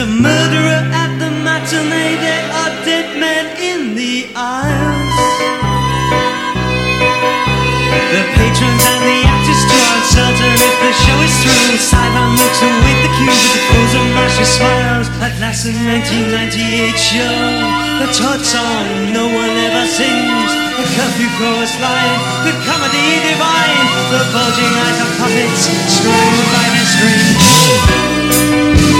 A murderer at the matinee There are dead men in the aisles the patrons and the actors too uncertain if the show is through. Sidon looks await the cue with the frozen Marcia smiles. At last, the 1998 show, the Todd song no one ever sings. The curfew chorus line, the comedy divine, the bulging eyes of puppets strung by strings.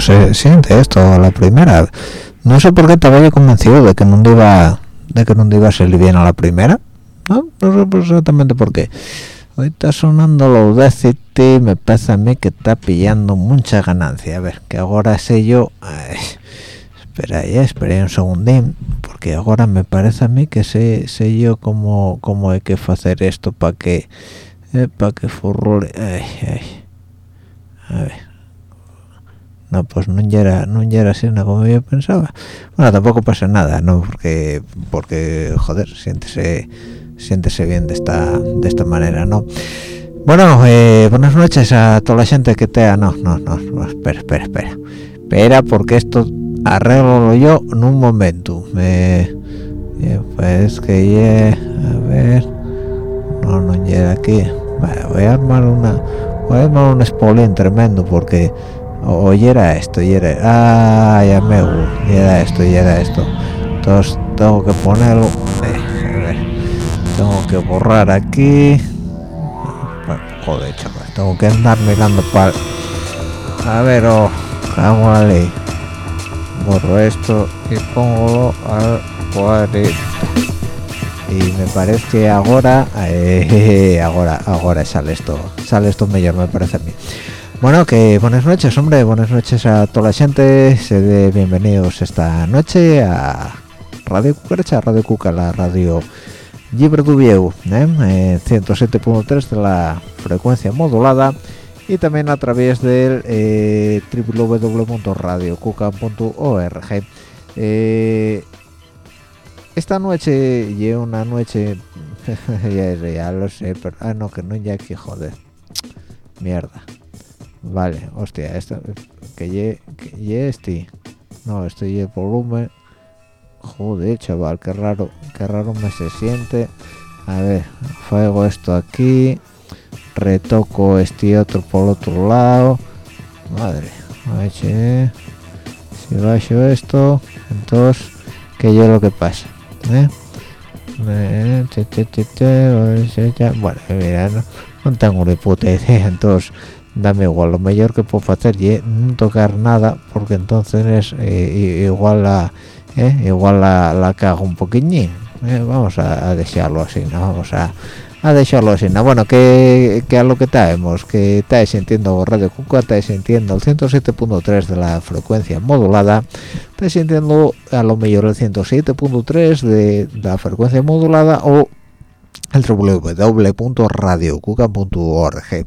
Se siente esto a la primera. No sé por qué estaba yo convencido de que no iba de que no iba a salir bien a la primera. No, no sé exactamente por qué. Hoy está sonando lo Audacity, me parece a mí que está pillando mucha ganancia. A ver, que ahora sé yo... Ay, espera ya, espera un segundín, porque ahora me parece a mí que sé, sé yo cómo, cómo hay que hacer esto para que... para que furrule... Ay, ay. A ver. No, pues no era, no era así como yo pensaba. Bueno, tampoco pasa nada, ¿no? Porque, porque joder, siéntese, siéntese bien de esta, de esta manera, ¿no? Bueno, eh, buenas noches a toda la gente que te... No, no, no, no, espera, espera, espera. Espera, porque esto arreglo yo en un momento. Me, eh, pues que ye, a ver... No, no llega aquí. Vale, voy a armar una... Voy a armar un spoiler tremendo porque... O, y era esto, y era... Ah, ya me... Y era esto, y era esto. Entonces tengo que ponerlo... Eh, a. Tengo que borrar aquí... Bueno, joder, chaval. Tengo que andar mirando para... A ver, oh... Hago la ley. Borro esto y pongo al 40 y me parece que ahora eh, ahora ahora sale esto sale esto mejor me parece a mí Bueno, que buenas noches, hombre, buenas noches a toda la gente. Se bienvenidos esta noche a Radio Cucaracha, Radio Cuca, la radio libre du Vieu, ¿eh? 107.3 de la frecuencia modulada y también a través del eh, www.radiocuca.org. Eh, esta noche y una noche ya, ya, lo sé, pero ah no que no ya que joder, mierda. Vale, hostia, esto que ye, que ye este, no, este y el volumen. Joder, chaval, qué raro, qué raro me se siente. A ver, fuego esto aquí retoco este otro por otro lado madre a ver si, bajo esto entonces que yo lo que pasa ¿eh? bueno mira no, no tengo ni puta idea entonces dame igual lo mejor que puedo hacer y no tocar nada porque entonces eh, igual la eh, igual la, la cago un poquillín eh, vamos a, a desearlo así no vamos a a dejarlo así no bueno que, que a lo que traemos que estáis sintiendo Radio Cuca estáis sintiendo el 107.3 de la frecuencia modulada estáis sintiendo a lo mejor el 107.3 de, de la frecuencia modulada o el www.radiocuca.org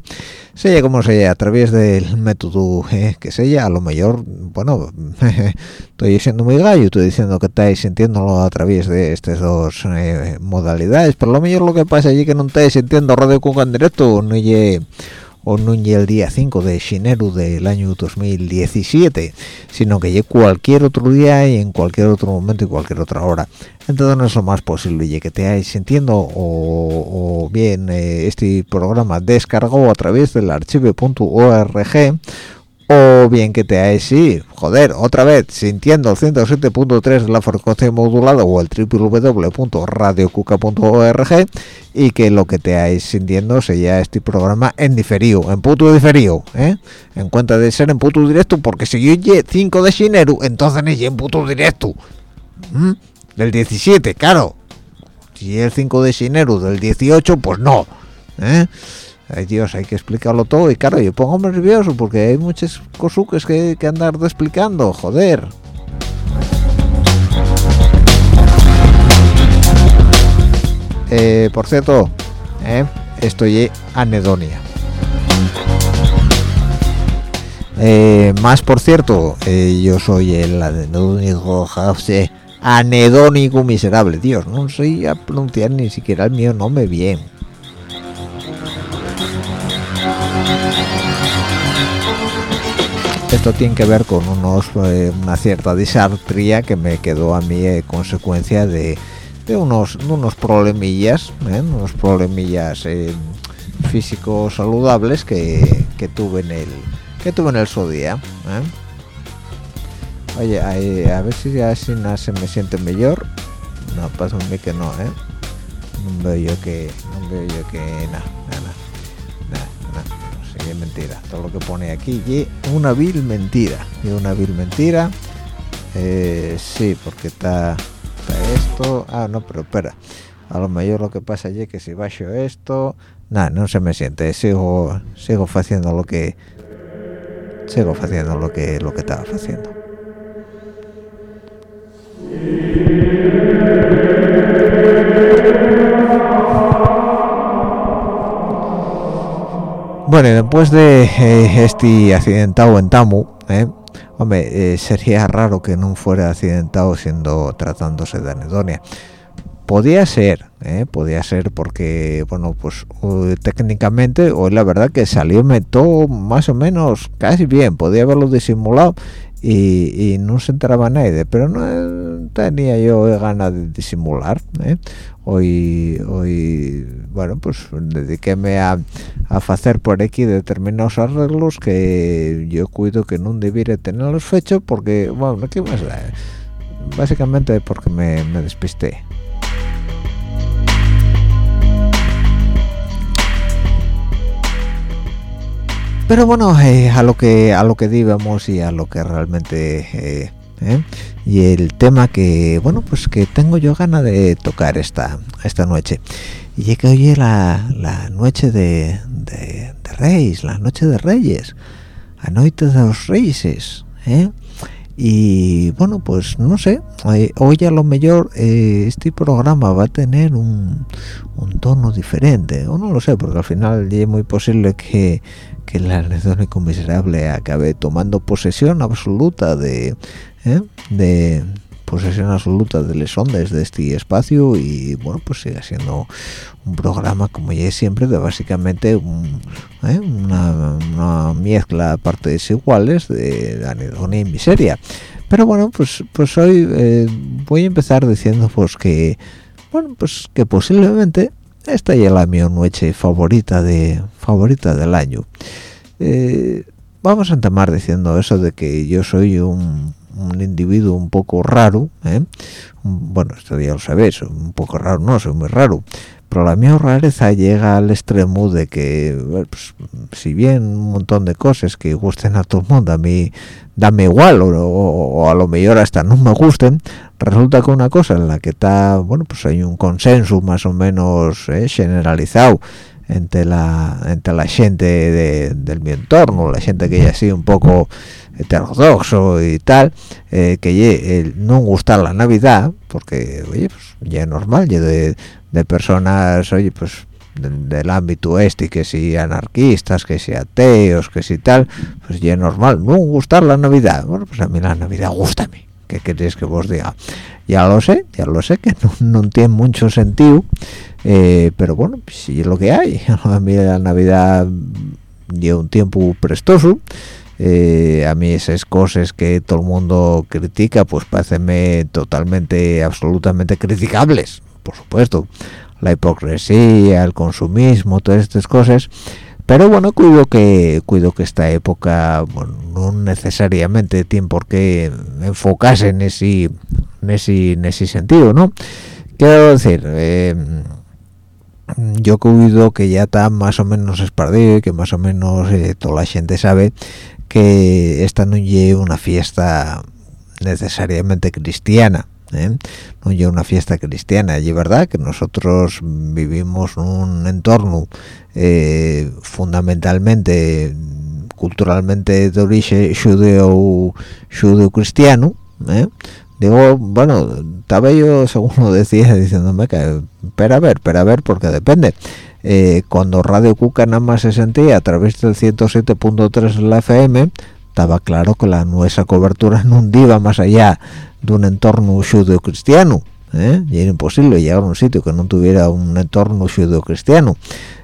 sea como sea a través del método eh, que sea a lo mejor bueno estoy siendo muy gallo estoy diciendo que estáis sintiéndolo a través de estas dos eh, modalidades pero a lo mejor lo que pasa allí que no estáis sintiendo Radio Cuca en directo no llegue o no el día 5 de enero del año 2017, sino que llegue cualquier otro día y en cualquier otro momento y cualquier otra hora. Entonces no es lo más posible y que te hayáis sintiendo o, bien eh, este programa descargó a través del archivo.org o bien que te hayáis, sí, joder, otra vez, sintiendo el 107.3 de la frecuencia modulada o el www.radiocuca.org y que lo que te hayáis sintiendo sea este programa en diferido, en puto diferido, ¿eh? En cuenta de ser en puto directo, porque si yo oye 5 de enero, entonces es en puto directo. ¿Mm? Del 17, claro. Si el 5 de enero del 18, pues no. ¿eh? Ay, Dios, hay que explicarlo todo y claro, yo pongo nervioso porque hay muchas cosuques que, que andar explicando, joder. Eh, por cierto, eh, estoy anedonia. Eh, más por cierto, eh, yo soy el anedónico, anedónico miserable. Dios, no sé a pronunciar ni siquiera el mío nombre bien. Esto tiene que ver con unos eh, una cierta disartría que me quedó a mí eh, consecuencia de, de unos unos problemillas eh, unos problemillas físicos saludables que, que, tuve en el que tuve en el su día oye a ver si ya se me siente mejor. No pasa a mí que no eh. No veo yo que no veo que nada es mentira. Todo lo que pone aquí y una vil mentira y una vil mentira. Eh, sí porque está, esto. Ah no pero espera. A lo mejor lo que pasa allí que si bajo esto nada no se me siente. Sigo sigo haciendo lo que sigo haciendo lo que lo que estaba haciendo Bueno, después de eh, este accidentado en Tamu, eh, hombre, eh, sería raro que no fuera accidentado siendo tratándose de anedonia. Podía ser, eh, podía ser porque, bueno, pues técnicamente, hoy la verdad que salió todo más o menos casi bien, podía haberlo disimulado y, y, no se enteraba nadie, pero no tenía yo ganas de disimular. ¿eh? Hoy, hoy, bueno, pues dediquéme a, a hacer por aquí determinados arreglos que yo cuido que no debiera tenerlos fechos porque, bueno, ¿qué más? Básicamente porque me, me despisté. pero bueno eh, a lo que a lo que digamos y a lo que realmente eh, eh, y el tema que bueno pues que tengo yo ganas de tocar esta esta noche y es que hoy la, la noche de, Reyes la noche de Reyes a noite de los reyes ¿eh? y bueno pues no sé hoy a lo mejor eh, este programa va a tener un, un, tono diferente o no lo sé porque al final es muy posible que, que el anedónico miserable acabe tomando posesión absoluta de, ¿eh? de posesión absoluta de las de este espacio y bueno pues sigue siendo un programa como ya es siempre de básicamente ¿eh? una, mezcla de partes iguales de anedonia y miseria pero bueno pues pues hoy eh, voy a empezar diciendo pues que bueno pues que posiblemente esta ya la mi noche favorita de favorita del año eh, vamos a entamar diciendo eso de que yo soy un un individuo un poco raro, ¿eh? bueno, esto ya lo sabéis, un poco raro, no, soy muy raro, pero la mía rareza llega al extremo de que, pues, si bien un montón de cosas que gusten a todo el mundo, a mí dame igual, o, a lo mejor hasta no me gusten, resulta que una cosa en la que está, bueno, pues hay un consenso más o menos ¿eh? generalizado, entre la entre la gente de, del mi entorno la gente que ya sido un poco heterodoxo y tal eh, que no gustar la navidad porque oye pues ya es normal ya de, personas oye pues del ámbito este que si anarquistas que si ateos que si tal pues ya es normal no gustar la navidad. Bueno pues a mí la navidad gusta a mí ¿qué queréis que vos diga? ya lo sé ya lo sé que no, tiene mucho sentido eh, pero bueno pues si es lo que hay a mí la navidad lleva un tiempo prestoso eh, a mí esas cosas que todo el mundo critica pues parecenme totalmente absolutamente criticables por supuesto la hipocresía el consumismo todas estas cosas pero bueno cuido que cuido que esta época no necesariamente tiene por qué enfocarse en ese en ese, sentido no quiero decir eh, yo cuido que ya está más o menos esparcido y que más o menos eh, toda la gente sabe que esta no lleve una fiesta necesariamente cristiana ¿eh? no una fiesta cristiana y es verdad que nosotros vivimos un entorno eh, fundamentalmente culturalmente de origen judeo judeo cristiano ¿eh? digo bueno estaba yo según lo decía diciéndome que pero a ver pero a ver porque depende eh, cuando Radio Cuca nada más se sentía a través del 107.3 de la FM, estaba claro que la nuestra cobertura no iba más allá de un entorno judeo-cristiano. ¿eh? Y era imposible llegar a un sitio que no tuviera un entorno judeo-cristiano.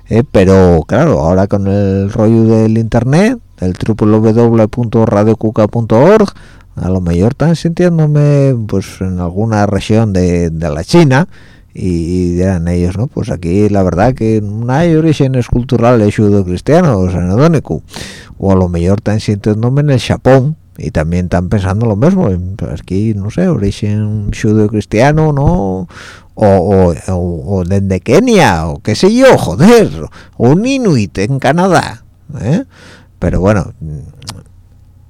¿eh? Pero claro, ahora con el rollo del internet, el www.radiocuca.org, a lo mejor están sintiéndome pues en alguna región de, de la China, y dirán ellos no pues aquí la verdad que no hay orígenes culturales judo-cristianos anedónico o a lo mejor están sintiéndome en el Japón y también están pensando lo mismo pues aquí no sé origen judo-cristiano no o, o, o, desde Kenia o qué sé yo joder o un inuit en Canadá ¿eh? pero bueno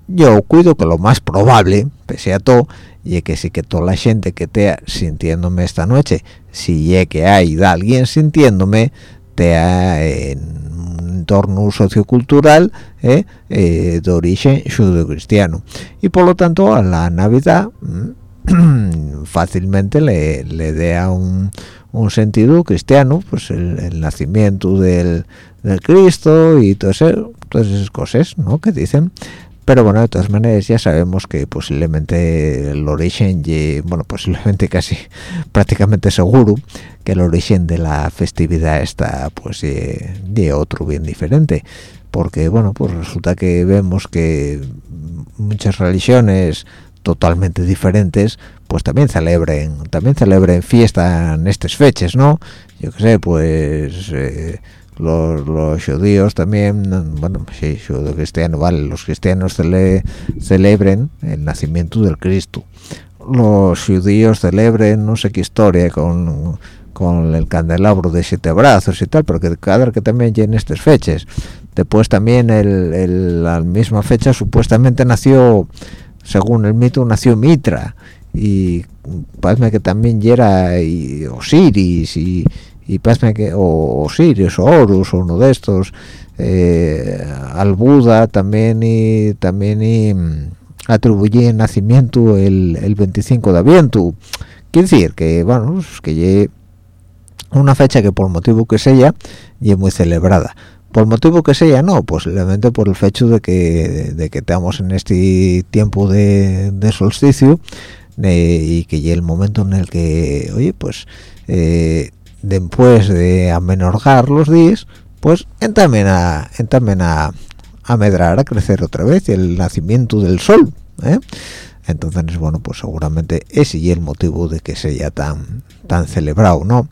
yo cuido que lo más probable pese a todo y que sí que toda la gente que esté sintiéndome esta noche si es que hay alguien sintiéndome esté en un entorno sociocultural ¿eh? Eh, de origen judeocristiano y por lo tanto a la navidad mm, fácilmente le, le dé un, un sentido cristiano pues el, nacimiento del, del Cristo y todo eso, todas esas cosas ¿no? que dicen pero bueno de todas maneras ya sabemos que posiblemente el origen bueno posiblemente casi prácticamente seguro que el origen de la festividad está pues de otro bien diferente. Porque bueno pues resulta que vemos que muchas religiones totalmente diferentes pues también celebren también celebren fiesta en estas fechas no yo qué sé pues eh, los, judíos también, bueno, sí, vale, los cristianos cele, celebren el nacimiento del Cristo. Los judíos celebren no sé qué historia con, con el candelabro de siete brazos y tal, pero que cada que también en estas fechas. Después también el, el, la misma fecha supuestamente nació, según el mito, nació Mitra y parece que también era Osiris y y parece que o Sirius o Horus o uno de estos eh, al Buda también y también y mm, atribuye nacimiento el, el 25 de aviento quiere decir que bueno pues, que una fecha que por motivo que sea y es muy celebrada. Por motivo que sea no posiblemente por el hecho de que de que estamos en este tiempo de, solsticio eh, y que ya el momento en el que oye pues eh, después de amenorgar los días pues también a también a, a medrar a crecer otra vez el nacimiento del sol ¿eh? entonces bueno pues seguramente ese y el motivo de que sea tan tan celebrado no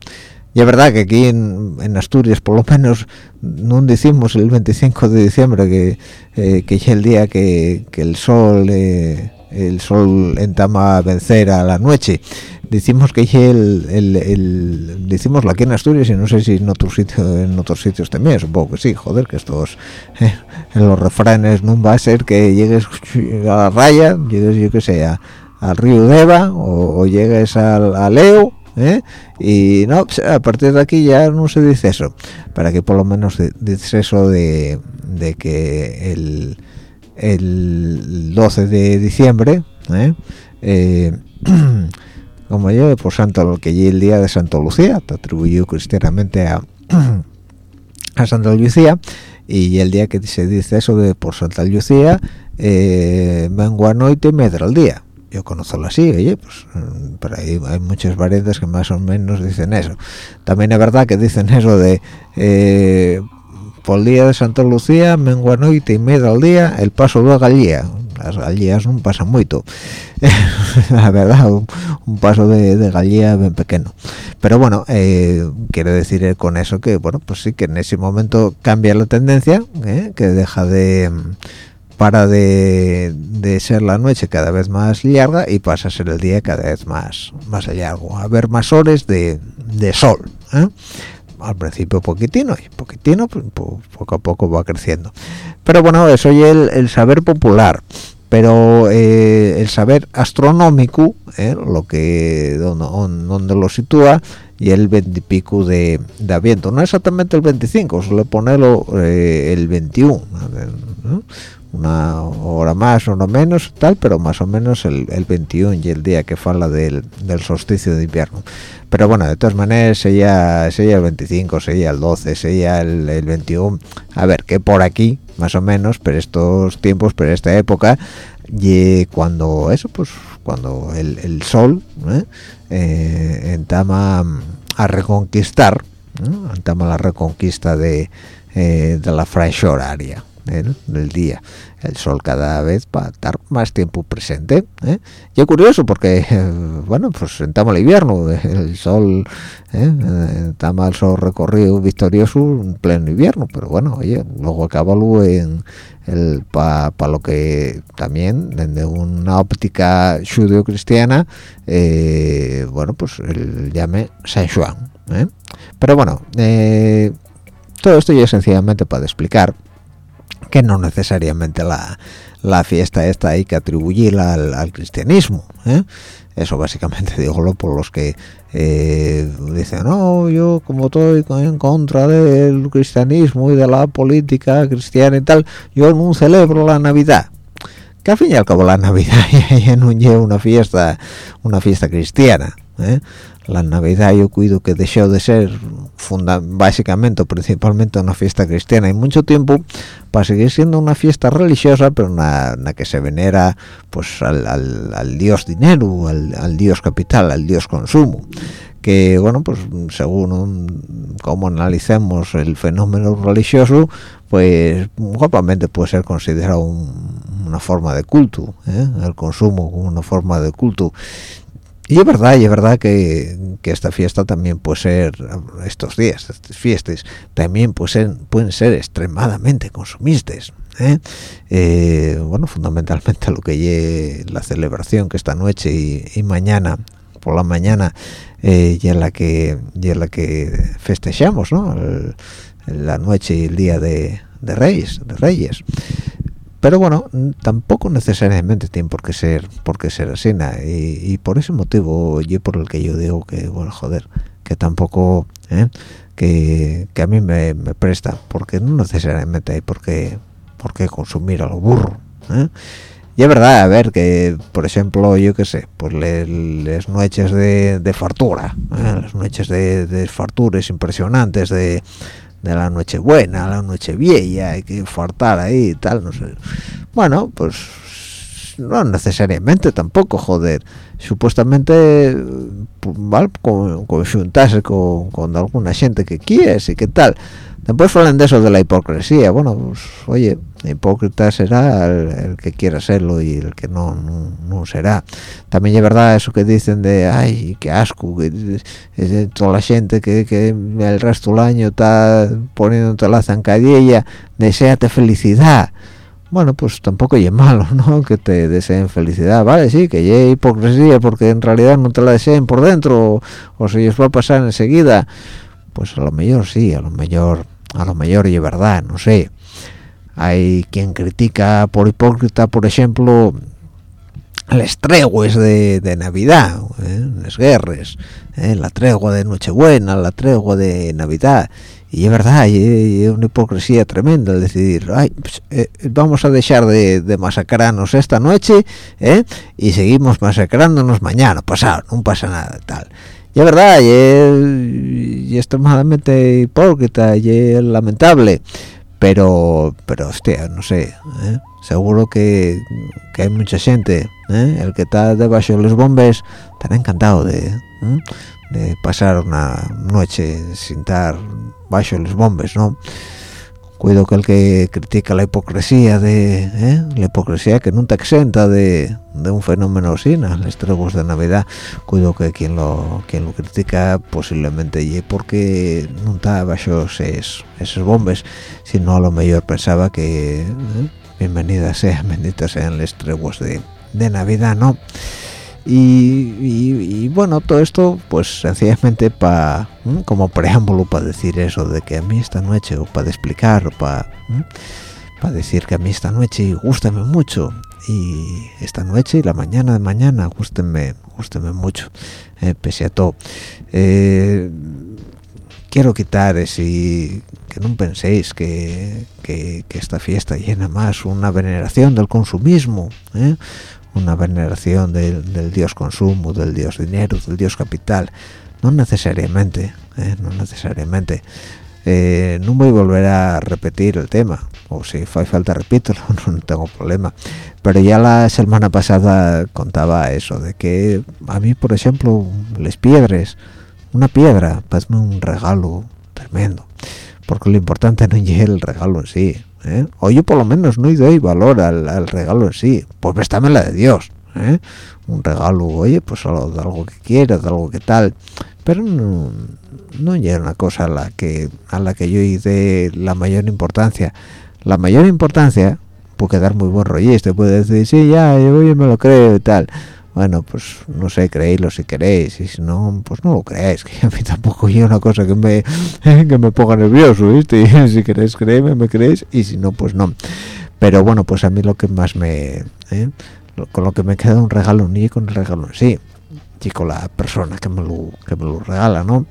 y es verdad que aquí en, Asturias por lo menos no decimos el 25 de diciembre que, eh, que es el día que, el sol eh, el sol entama a vencer a la noche decimos que el, el, el decimos aquí en Asturias y no sé si en otros sitios en otros sitios también supongo que sí joder que estos eh, en los refranes no va a ser que llegues a la raya llegues yo que sé al río Deva o, llegues al, a Leo ¿eh? y no pues, a partir de aquí ya no se dice eso para que por lo menos dice eso de, que el, el 12 de diciembre ¿eh? Como yo por santo que el día de Santa Lucía te atribuyó cristianamente a a Santa Lucía y el día que se dice eso de por Santa Lucía eh, vengo noite medra el día yo conozco así, oye, pues por ahí hay muchas variantes que más o menos dicen eso. También es verdad que dicen eso de eh, por el día de Santa Lucía, menguanoite y media al día, el paso de Gallía. Las gallías no pasan mucho. la verdad, un, paso de, de, bien pequeño. Pero bueno, eh, quiere decir con eso que, bueno, pues sí que en ese momento cambia la tendencia, ¿eh? que deja de para de, ser la noche cada vez más larga y pasa a ser el día cada vez más más largo a haber más horas de, sol ¿eh? Al principio poquitino y poquitino pues, poco a poco va creciendo pero bueno eso es el, saber popular pero eh, el saber astronómico ¿eh? lo que donde, lo sitúa y el 20 y pico de, de aviento no exactamente el 25 suele ponerlo el 21 ¿no? Una hora más o no menos tal pero más o menos el, 21 y el día que fala del, del, solsticio de invierno. Pero bueno de todas maneras sería sería el 25 sería el 12 sería el, el 21 a ver que por aquí más o menos pero estos tiempos pero esta época y cuando eso pues cuando el, el sol ¿eh? eh entama a reconquistar entama la reconquista de, eh, de la franja horaria del día el sol cada vez va a estar más tiempo presente ¿eh? y es curioso porque bueno pues sentamos el invierno el sol ¿eh? está el sol recorrido victorioso en pleno invierno pero bueno oye luego acaba en el para lo que también desde una óptica judeo cristiana eh, bueno pues el llame San Juan ¿eh? pero bueno todo esto ya sencillamente para explicar que no necesariamente la, la fiesta esta hay que atribuirla al, cristianismo ¿eh? eso básicamente digo por los que eh, dicen no yo como estoy en contra del cristianismo y de la política cristiana y tal yo no celebro la navidad que al fin y al cabo la navidad ya no lleva una fiesta una fiesta cristiana ¿eh? La Navidad yo cuido que dejó de ser funda básicamente o principalmente una fiesta cristiana. Y mucho tiempo para seguir siendo una fiesta religiosa pero una, que se venera pues al, al, dios dinero al, dios capital al dios consumo. Que bueno pues según como analicemos el fenómeno religioso pues guapamente puede ser considerado una forma de culto ¿eh? el consumo como una forma de culto y es verdad, y es verdad que, esta fiesta también puede ser, estos días, estas fiestas, también pueden ser extremadamente consumistas. ¿eh? Eh, bueno, fundamentalmente lo que es la celebración que esta noche y, mañana, por la mañana, eh, y en la que y la que festejamos, ¿no? la noche y el día de, de Reyes, de Reyes pero bueno tampoco necesariamente tiene por qué ser por qué ser así y, por ese motivo y por el que yo digo que bueno joder que tampoco ¿eh? que, que, a mí me, presta porque no necesariamente hay por qué, por qué consumir a burro ¿eh? y es verdad a ver que por ejemplo yo qué sé pues las noches de, de fartura ¿eh? las noches de, de fartures impresionantes de de la noche buena, la noche vieja, hay que fartar ahí y tal, no sé. Bueno, pues no necesariamente tampoco, joder. Supuestamente, pues, ¿vale? Con, juntarse con, con, alguna gente que quieres y qué tal. Después hablan de eso de la hipocresía. Bueno, pues oye, hipócrita será el, que quiera serlo y el que no, no, será. También es verdad eso que dicen de, ay, qué asco, que, toda la gente que, el resto del año está poniéndote la zancadilla, deseate felicidad. Bueno, pues tampoco es malo, ¿no? Que te deseen felicidad, vale, sí, que hay hipocresía porque en realidad no te la deseen por dentro o, o se les va a pasar enseguida. Pues a lo mejor sí, a lo mejor a lo mejor y es verdad, no sé. Hay quien critica por hipócrita, por ejemplo, las treguas de, de Navidad, ¿eh? las guerras, ¿eh? la tregua de Nochebuena, la tregua de Navidad. Y es verdad, hay una hipocresía tremenda el decidir, Ay, pues, eh, vamos a dejar de, de, masacrarnos esta noche ¿eh? y seguimos masacrándonos mañana, pasado, no pasa nada, tal y es verdad, y es, y extremadamente hipócrita y es lamentable, pero, pero hostia, no sé, ¿eh? seguro que, que, hay mucha gente, ¿eh? el que está debajo de los bombes, estará encantado de, ¿eh? de pasar una noche sin estar bajo los bombes, ¿no? Cuido que el que critica la hipocresía de ¿eh? la hipocresía que nunca exenta de, de un fenómeno así los trebos de navidad cuido que quien lo quien lo critica posiblemente y porque está bajo esos, esos bombes sino a lo mejor pensaba que ¿eh? bienvenida sea benditas sean los trebos de, de navidad no y, bueno todo esto pues sencillamente para como preámbulo para decir eso de que a mí esta noche o para explicar o para para decir que a mí esta noche gustame mucho. Y esta noche y la mañana de mañana gústenme gústenme mucho eh, pese a todo. Eh, quiero quitar ese que no penséis que, que, que, esta fiesta llena más una veneración del consumismo ¿eh? Una veneración del, dios consumo, del dios dinero, del dios capital. No necesariamente, ¿eh? no necesariamente. Eh, no voy a volver a repetir el tema, o si hace falta repito, no tengo problema. Pero ya la semana pasada contaba eso, de que a mí, por ejemplo, les piedras, una piedra, pues un regalo tremendo. Porque lo importante no es el regalo en sí, ¿eh? o yo por lo menos no doy valor al, al regalo en sí pues préstame la de Dios ¿eh? un regalo oye pues solo de algo que quieras de algo que tal pero no no llega una cosa a la que a la que yo dé la mayor importancia la mayor importancia puede dar muy buen rollista puede decir sí ya yo, yo me lo creo y tal bueno pues no sé creéislo si queréis y si no pues no lo creáis que a mí tampoco hay una cosa que me que me ponga nervioso ¿viste? si queréis creerme me creéis y si no pues no pero bueno pues a mí lo que más me ¿eh? con lo que me queda un regalo ni con el regalo en sí y con la persona que me lo que me lo regala no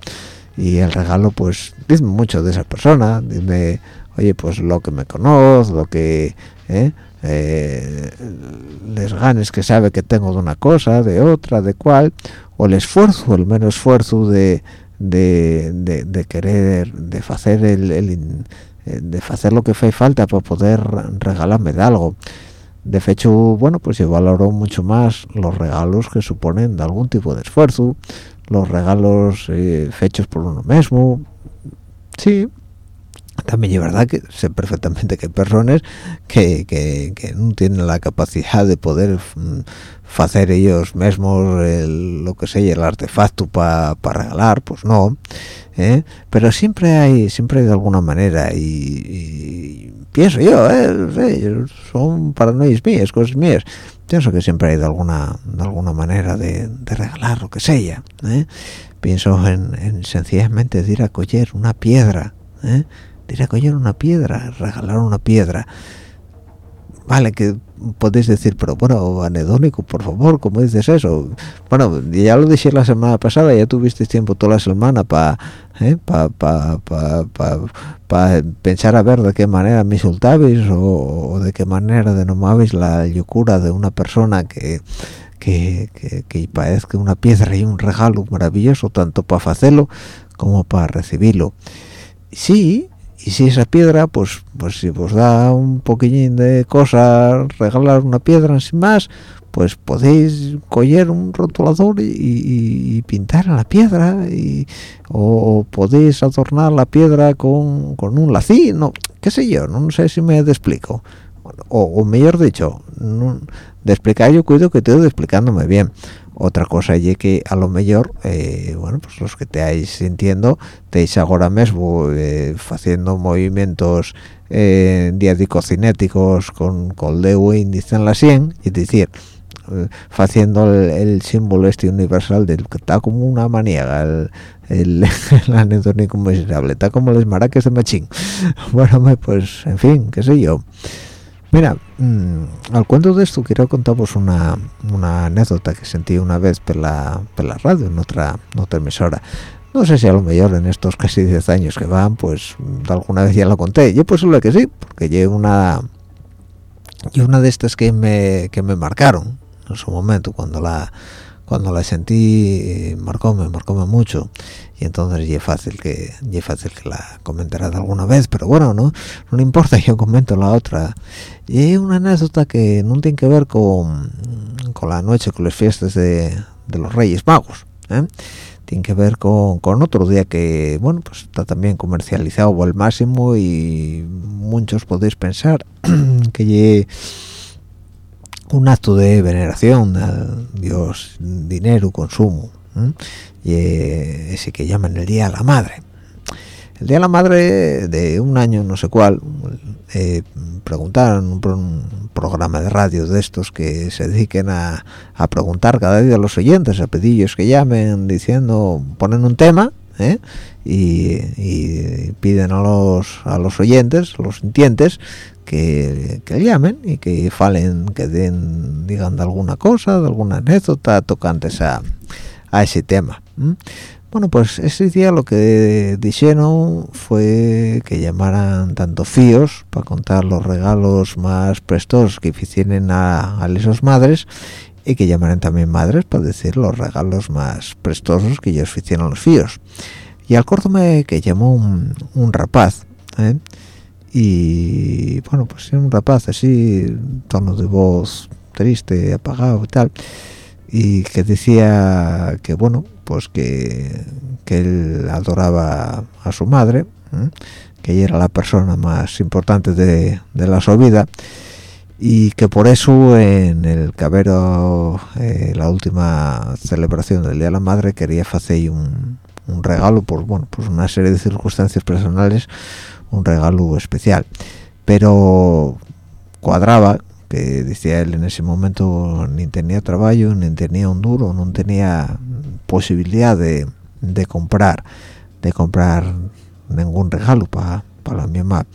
y el regalo pues dice mucho de esa persona dime oye pues lo que me conozco lo que ¿eh? Eh, les ganes que sabe que tengo de una cosa, de otra, de cual, o el esfuerzo, el menos esfuerzo de, de, querer, de hacer el, eh, de hacer lo que hace falta para poder regalarme de algo. De hecho, bueno, pues yo valoro mucho más los regalos que suponen de algún tipo de esfuerzo, los regalos eh, hechos por uno mismo. Sí, también es verdad que sé perfectamente que hay personas que, que, que, no tienen la capacidad de poder hacer ellos mismos lo que sea el artefacto para pa regalar pues no ¿eh? pero siempre hay siempre hay de alguna manera y, pienso yo ¿eh? son paranoias mías cosas mías pienso que siempre hay de alguna de alguna manera de, de regalar lo que sea ¿eh? pienso en, en sencillamente ir a coger una piedra ¿eh? Ir a una piedra, regalar una piedra. Vale, que podéis decir pero bueno anedónico por favor cómo dices eso bueno ya lo dije la semana pasada ya tuviste tiempo toda la semana para ¿eh? para pa, pa, pa, pensar a ver de qué manera me insultabais o, de qué manera denomabais la locura de una persona que que, que, que una piedra y un regalo maravilloso tanto para hacerlo como para recibirlo sí y si esa piedra pues pues si os da un poquillín de cosa regalar una piedra sin más pues podéis coger un rotulador y, pintar en la piedra y, o, podéis adornar la piedra con, con un lacino qué sé yo no sé si me explico o, o mejor dicho de explicar yo cuido que estoy explicándome bien otra cosa y que a lo mejor eh, bueno pues los que te estáis sintiendo teis ahora mismo eh, haciendo movimientos eh, cinéticos con, con el dedo índice en la 100 y decir eh, haciendo el, símbolo este universal del que está como una maniega el, el, el miserable está como los maraques de machín. Bueno pues en fin qué sé yo Mira, mm, al cuento de esto quiero contaros una, una anécdota que sentí una vez por la, por la radio en otra, emisora. No sé si a lo mejor en estos casi 10 años que van, pues alguna vez ya lo conté. Yo pues que sí, porque llevo una y una de estas que me, que me marcaron en su momento cuando la cuando la sentí marcó me mucho. Y entonces es fácil que es fácil que la comentará de alguna vez pero bueno no no importa yo comento la otra. Y hay una anécdota que no tiene que ver con, con la noche con las fiestas de, de los Reyes Magos ¿eh? tiene que ver con, con, otro día que bueno pues está también comercializado al máximo y muchos podéis pensar que un acto de veneración al dios dinero consumo y ese que llaman el día de la madre el día de la madre de un año no sé cuál eh, preguntaron un, un, programa de radio de estos que se dediquen a, a, preguntar cada día a los oyentes a pedillos que llamen diciendo ponen un tema ¿eh? y, y, piden a los a los oyentes los sintientes que, que, llamen y que falen, que den, digan de alguna cosa, de alguna anécdota tocantes a, a ese tema. Bueno, pues ese día lo que dijeron fue que llamaran tanto fíos para contar los regalos más prestos que hicieron a, a esas madres y que llamaran también madres para decir los regalos más prestosos que ellos hicieron los fíos. Y al que llamó un, un rapaz, ¿eh? Y bueno pues era un rapaz así tono de voz triste apagado y tal y que decía que bueno pues que, que él adoraba a su madre que ella era la persona más importante de, de la su vida y que por eso en el cabero eh, la última celebración del día de la madre quería hacer un, un regalo por bueno pues una serie de circunstancias personales un regalo especial. Pero cuadraba que decía él en ese momento ni tenía trabajo ni tenía un duro no tenía posibilidad de, de comprar de comprar ningún regalo para la mi mamá.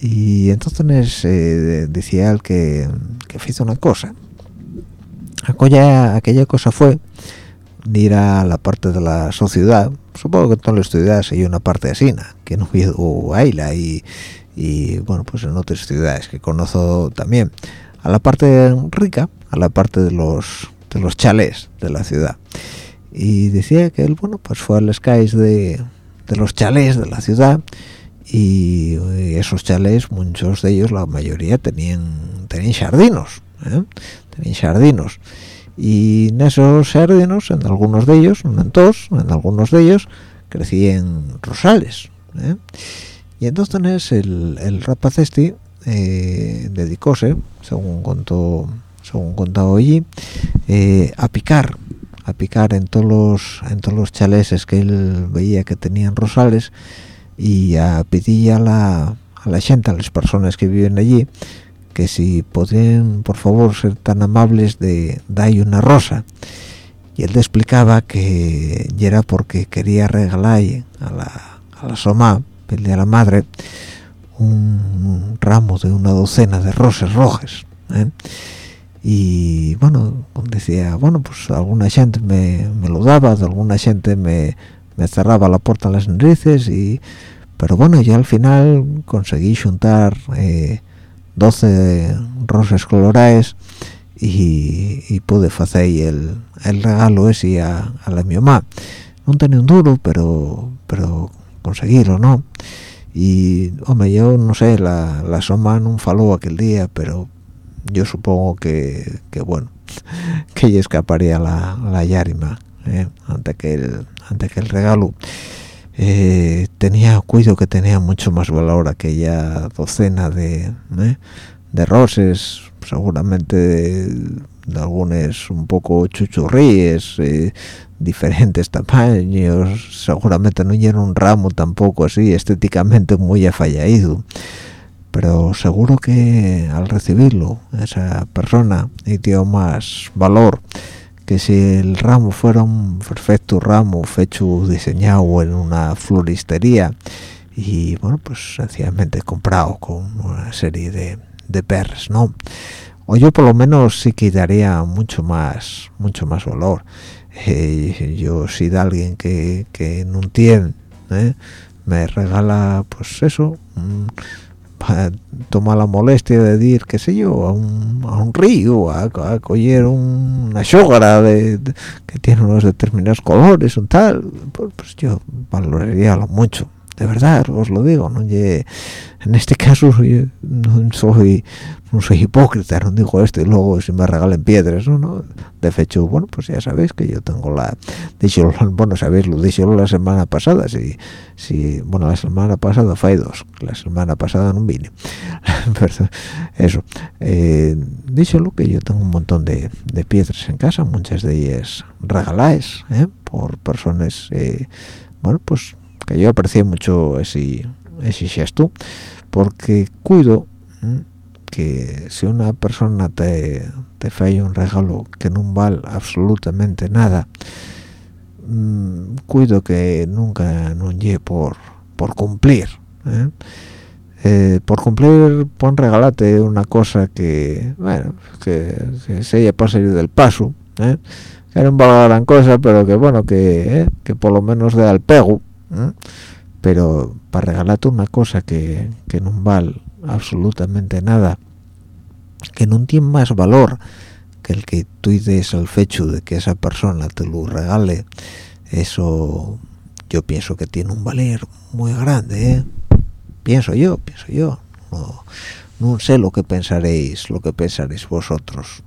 Y entonces eh, decía él que, que hizo una cosa. Aquella, aquella cosa fue ir a la parte de la sociedad supongo que en todas las ciudades hay una parte así que no vivo Aila y, y bueno pues en otras ciudades que conozco también. A la parte rica a la parte de los de los chalés de la ciudad. Y decía que él bueno pues fue a las calles de, de los chalés de la ciudad y, esos chalés muchos de ellos la mayoría tenían tenían jardinos ¿eh? tenían jardinos y en esos sardinos en algunos de ellos no en todos en algunos de ellos crecían rosales ¿eh? y entonces el, el rapaz este eh, dedicóse según contó según contado allí eh, a picar a picar en todos los en todos los chaleses que él veía que tenían rosales y a pedir a la a la gente a las personas que viven allí que si podrían por favor ser tan amables de dar una rosa y él le explicaba que era porque quería regalar a la, a la soma el de la madre un, ramo de una docena de rosas rojas ¿eh? y bueno decía bueno pues alguna gente me, me lo daba alguna gente me, me cerraba la puerta en las narices y pero bueno yo al final conseguí juntar eh, 12 rosas coloradas y, pude hacer el, el regalo ese a, a la mi mamá no tenía un duro pero pero conseguirlo no. Y hombre yo no sé la, la soma no faló aquel día pero yo supongo que, bueno que ella escaparía la, la eh, ante que el ante que el regalo. Eh, tenía cuido que tenía mucho más valor aquella docena de eh, de roses seguramente de, algunos un poco chuchurríes diferentes tamaños seguramente no era un ramo tampoco así estéticamente muy afallado pero seguro que al recibirlo esa persona dio más valor que si el ramo fuera un perfecto ramo fecho diseñado en una floristería y bueno pues sencillamente comprado con una serie de, de perres no o yo por lo menos sí que daría mucho más mucho más valor eh, yo si de alguien que, que no tiene ¿eh? me regala pues eso toma la molestia de decir qué sé yo a un, a un río a, coger una sogra de, que tiene unos determinados colores un tal pues, pues yo valoraría mucho de verdad os lo digo no en este caso no soy no soy hipócrita no digo esto y luego si me regalen piedras no, no de hecho bueno pues ya sabéis que yo tengo la dicho bueno sabéis lo dije la semana pasada si si bueno la semana pasada fue dos la semana pasada no vine eso eh, dicho lo que yo tengo un montón de, piedras en casa muchas de ellas regaladas ¿eh? por personas eh, bueno pues que yo aprecio mucho ese ese gesto porque cuido que si una persona te, te falla un regalo que no vale absolutamente nada mmm, cuido que nunca no llegue por por cumplir ¿eh? Eh, por cumplir pon regalate una cosa que bueno que, que se haya para salir del paso ¿eh? que era un gran cosa pero que bueno que, que por lo menos dé al pego pero para regalarte una cosa que, que no vale absolutamente nada que no tiene más valor que el que tú des al fecho de que esa persona te lo regale eso yo pienso que tiene un valer muy grande ¿eh? pienso yo pienso yo. No, no sé lo que pensaréis lo que pensaréis vosotros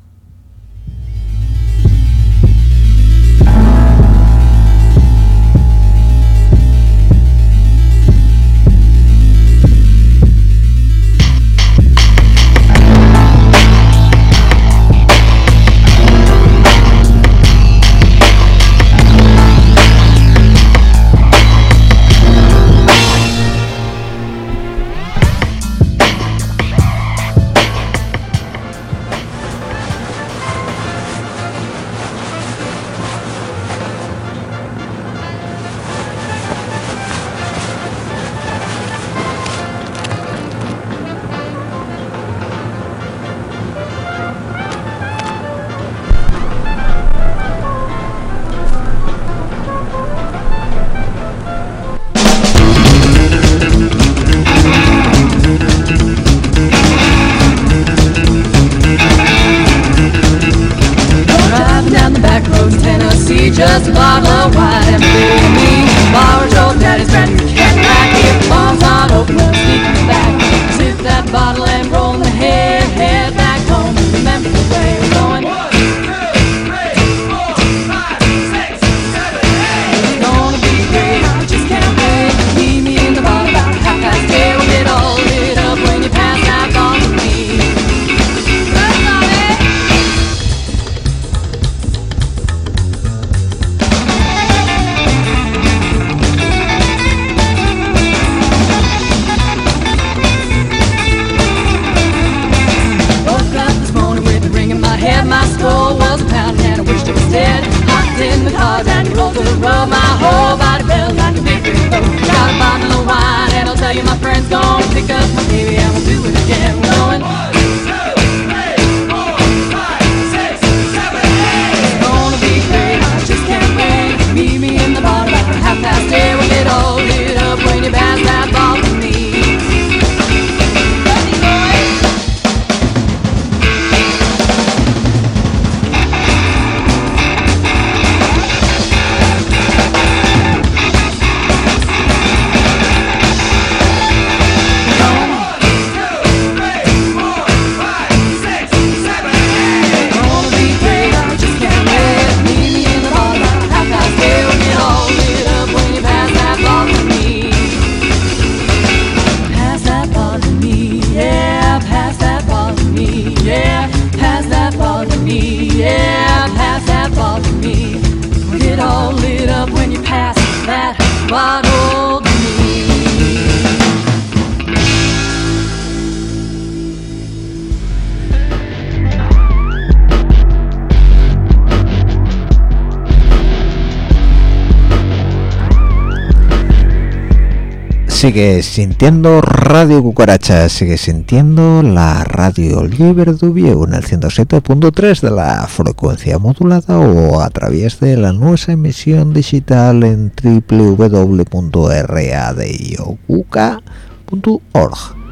Sigue sintiendo Radio Cucaracha, sigue sintiendo la radio libre en el 107.3 de la frecuencia modulada o a través de la nuestra emisión digital en www.radiocuca.org.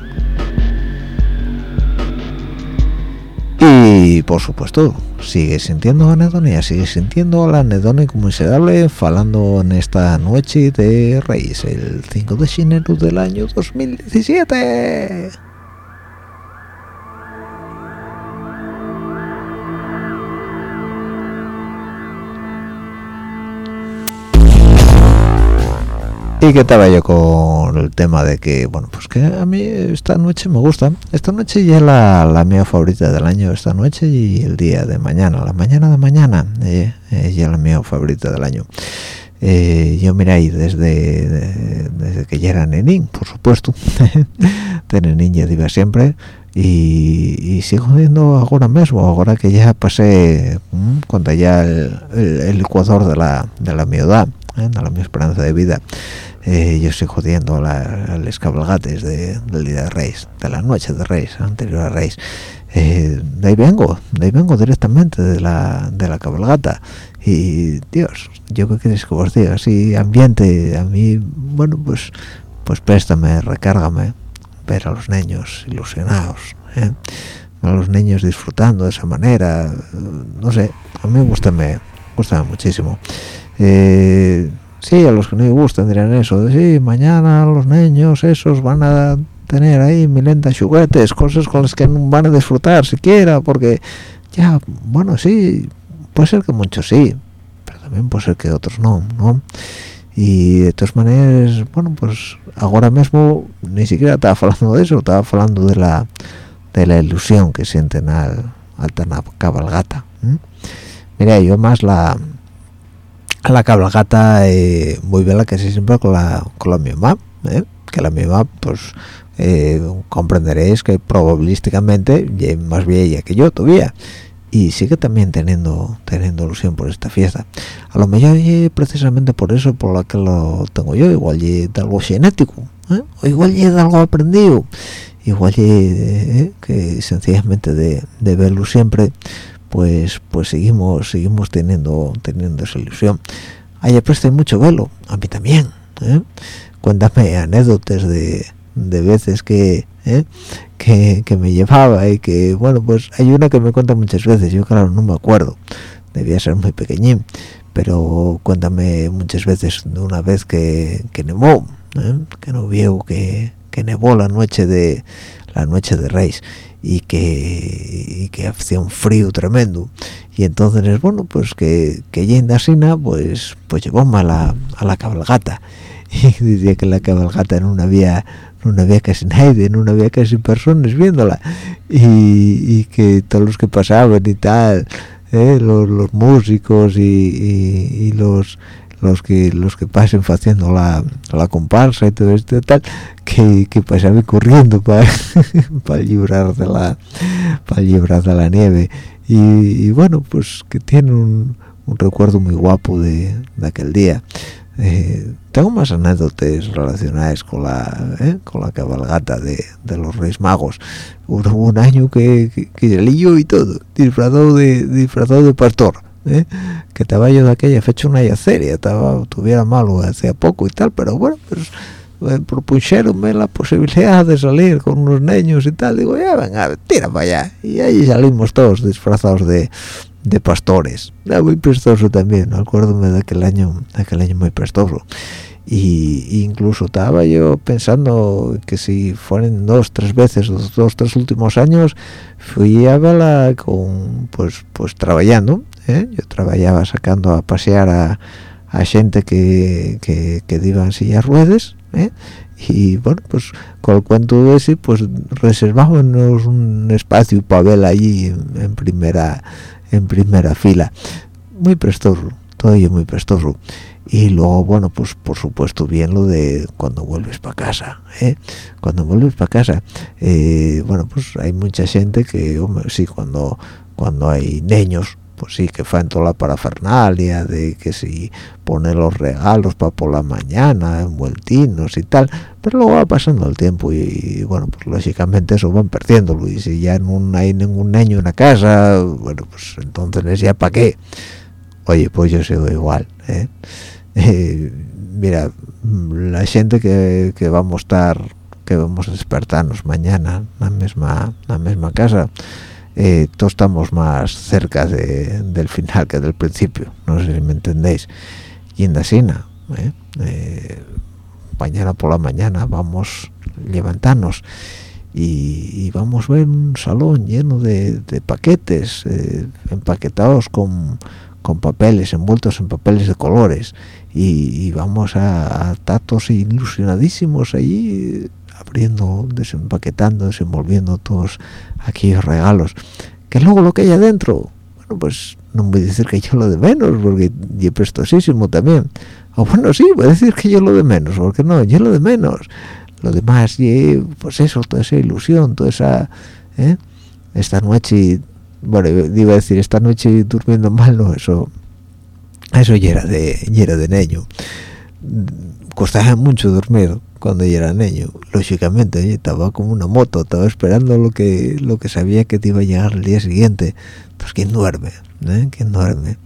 Y por supuesto, sigue sintiendo anedonia, sigue sintiendo la anedonia como miserable, falando en esta noche de Reyes, el 5 de enero del año 2017. Y que estaba yo con el tema de que bueno pues que a mí esta noche me gusta. Esta noche ya es la, la mía favorita del año esta noche y el día de mañana. La mañana de mañana eh, eh, ya la mía favorita del año. Eh, yo miráis desde de- desde que ya era nenín por supuesto. De nenín ya diga siempre. Y, y sigo viendo ahora mismo ahora que ya pasé mm, cuando ya el, el- el ecuador de la de la mi edad ¿eh? de la mi esperanza de vida eh, yo estoy jodiendo la, las cabalgates de, del día de Reyes, de la noche de Reyes, anterior a Reyes. Eh, de ahí vengo, de ahí vengo directamente de la, de la cabalgata. Y Dios, yo qué quieres que os diga, así ambiente, a mí, bueno, pues, pues préstame, recárgame, ver a los niños ilusionados, ¿eh? a los niños disfrutando de esa manera, no sé, a mí gusta me gusta muchísimo. Eh, sí, a los que no les gustan dirán eso, de, sí, mañana los niños esos van a tener ahí milenta juguetes, cosas con las que no van a disfrutar siquiera, porque ya, bueno, sí, puede ser que muchos sí, pero también puede ser que otros no, ¿no? Y de todas maneras, bueno, pues ahora mismo ni siquiera estaba hablando de eso, estaba hablando de la de la ilusión que sienten al, al tener cabalgata. Mira, yo más la la cabalgata eh, muy bien la que sí siempre con la con la mi mamá ¿eh? que la mi mamá pues eh, comprenderéis que probabilísticamente más vieja que yo todavía y sigue también teniendo teniendo ilusión por esta fiesta a lo mejor precisamente por eso por la que lo tengo yo igual de algo genético ¿eh? o igual de algo aprendido igual y eh, que sencillamente de, de verlo siempre pues pues seguimos seguimos teniendo teniendo esa ilusión a ella presta mucho velo a mí también ¿eh? cuéntame anécdotas de, de veces que, ¿eh? que que me llevaba y que bueno pues hay una que me cuenta muchas veces yo claro no me acuerdo debía ser muy pequeñín pero cuéntame muchas veces de una vez que, nevó ¿eh? que no vio que, que nevó la noche de la noche de Reyes y que y que hacía un frío tremendo y entonces bueno pues que que yendo pues pues llevóme a la a la cabalgata y decía que la cabalgata no había no había casi nadie no había casi personas viéndola y, y que todos los que pasaban y tal ¿eh? los, los músicos y- y los los que los que pasen haciendo la, la comparsa y todo esto y tal que, que pasaban corriendo para para librar de la para librar de la nieve. Y, y bueno pues que tiene un, un recuerdo muy guapo de, de aquel día. Eh, tengo más anécdotas relacionadas con la ¿eh? con la cabalgata de, de los Reyes Magos. Hubo un año que, que, que yo y todo disfrazado de disfrazado de pastor ¿eh? que estaba yo de aquella fecha una yaceria estaba tuviera malo hacía poco y tal pero bueno pues eh, propusieronme la posibilidad de salir con unos niños y tal. Digo ya venga tira para allá. Y ahí salimos todos disfrazados de de pastores. Era muy prestoso también acuérdome de aquel año de aquel año muy prestoso y incluso estaba yo pensando que si fueran dos tres veces los dos tres últimos años fui a verla con pues pues trabajando ¿eh? yo trabajaba sacando a pasear a, a gente que, que, que iba en sillas ruedas ¿eh? y bueno pues con el cuento ese pues reservábamos un espacio para verla allí en, en primera en primera fila muy prestoso todo ello muy prestoso y luego bueno pues por supuesto bien lo de cuando vuelves para casa ¿eh? cuando vuelves para casa eh, bueno pues hay mucha gente que hombre, sí cuando cuando hay niños pues sí que fan toda la parafernalia de que si pone los regalos para por la mañana envueltinos y tal pero luego va pasando el tiempo y, bueno pues lógicamente eso van perdiéndolo y si ya no hay ningún niño en la casa bueno pues entonces ya para qué oye pues yo sigo igual ¿eh? Eh, mira la gente que, que vamos a estar que vamos a despertarnos mañana la misma la misma casa eh, todos estamos más cerca de, del final que del principio. No sé si me entendéis. Y en la cena ¿eh? eh, mañana por la mañana vamos a levantarnos y, y, vamos a ver un salón lleno de, de paquetes eh, empaquetados con, con, papeles envueltos en papeles de colores. Y, y vamos a, a estar todos ilusionadísimos allí abriendo, desempaquetando, desenvolviendo todos aquellos regalos. Que luego lo que hay adentro, bueno, pues no voy a decir que yo lo de menos, porque yo es prestosísimo también. O bueno, sí, voy a decir que yo lo de menos, porque no, yo lo de menos. Lo demás, y, pues eso, toda esa ilusión, toda esa... ¿eh? Esta noche, bueno, iba a decir, esta noche durmiendo mal, no, eso... Eso ya era de, ya era de niño. Costaba mucho dormir, cuando yo era niño. Lógicamente oye, estaba como una moto estaba esperando lo que lo que sabía que te iba a llegar el día siguiente. Pues quién duerme ¿eh? quién duerme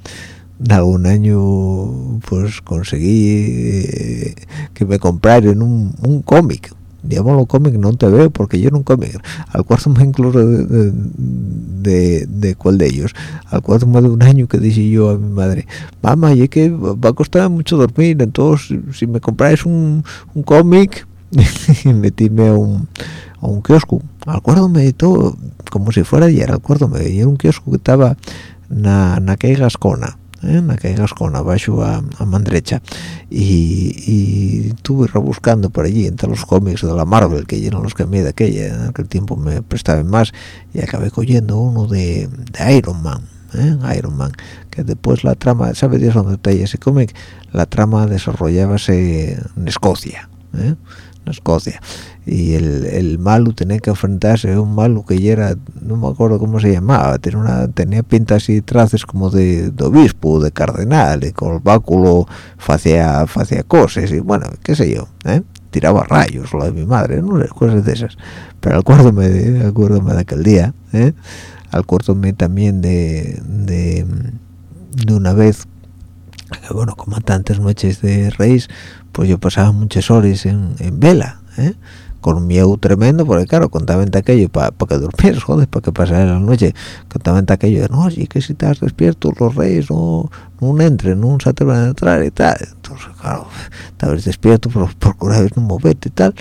en algún año pues conseguí eh, que me compraran un, un cómic llámalo cómic no te veo porque yo un cómic al cuarto me incluso de, de, cuál de ellos al cuarto más de un año que dije yo a mi madre mamá y que va a costar mucho dormir entonces si me compráis un, un cómic y metíme a un, a un kiosco. Acuérdame de todo como si fuera ayer acuérdame y era un kiosco que estaba en aquella gascona ¿eh? en aquella gascona abajo a, a mandrecha y, y estuve rebuscando por allí entre los cómics de la Marvel que llenan los que me de aquella en aquel tiempo me prestaban más y acabé cogiendo uno de, de Iron Man ¿eh? Iron Man que después la trama ¿sabes Dios dónde está ese cómic? la trama desarrollábase en Escocia ¿eh? En Escocia y el, el malo tenía que enfrentarse a un malo que ya era no me acuerdo cómo se llamaba tenía una tenía pintas y traces como de, de obispo de cardenal y con el báculo hacia cosas y bueno qué sé yo ¿eh? tiraba rayos lo de mi madre no cosas de esas pero acuérdome de acuérdome de aquel día ¿eh? acuérdome también de, de de una vez bueno como tantas noches de reyes pues yo pasaba muchas horas en, en vela ¿eh? con miedo tremendo porque claro contaban aquello para pa que durmieras joder para que pasara la noche contaban aquello de no y que si estás despierto los reyes no no entren no se atrevan a entrar y tal entonces claro estabas despierto pero procurabas no moverte y tal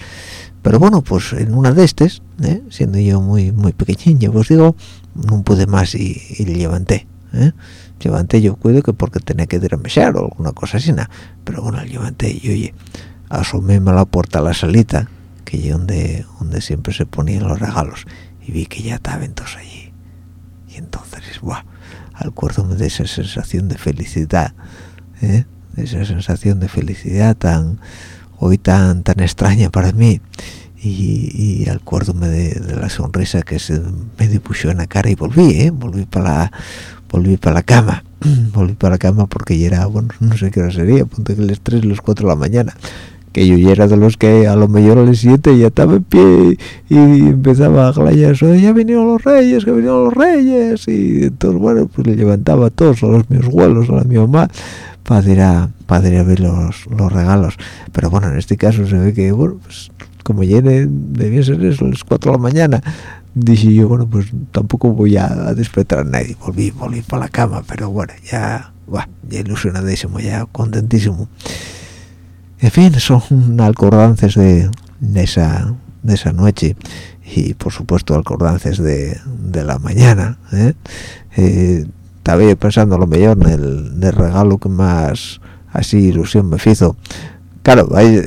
pero bueno pues en una de estas ¿eh? siendo yo muy muy pequeñín ya os digo no pude más y, y levanté ¿eh? Levanté yo cuido que porque tenía que ir a mesar o alguna cosa así nada pero bueno levanté y oye asoméme a la puerta a la salita que es donde donde siempre se ponían los regalos y vi que ya estaban todos allí y entonces buah acuérdome de esa sensación de felicidad ¿eh? esa sensación de felicidad tan hoy tan tan extraña para mí y, y acuérdome de, de, la sonrisa que se me dipuso en la cara y volví ¿eh? volví para la volví para la cama. Volví para la cama porque ya era bueno no sé qué hora sería punto que las 3 las 4 de la mañana. Que yo ya era de los que a lo mejor a las 7 ya estaba en pie y empezaba a glayar ya vinieron los reyes que vinieron los reyes y entonces bueno pues le levantaba a todos a los mis abuelos a la mi mamá para ir a para ir a ver los, los regalos. Pero bueno en este caso se ve que bueno pues como llene debía ser eso las 4 de la mañana dije yo bueno pues tampoco voy a, despertar a nadie volví volví para la cama pero bueno ya buah, ya ilusionadísimo ya contentísimo. En fin son acordances de, de esa de esa noche y por supuesto acordances de, de la mañana ¿eh? Eh, estaba pensando a lo mejor en el, en el regalo que más así ilusión me hizo. Claro hay,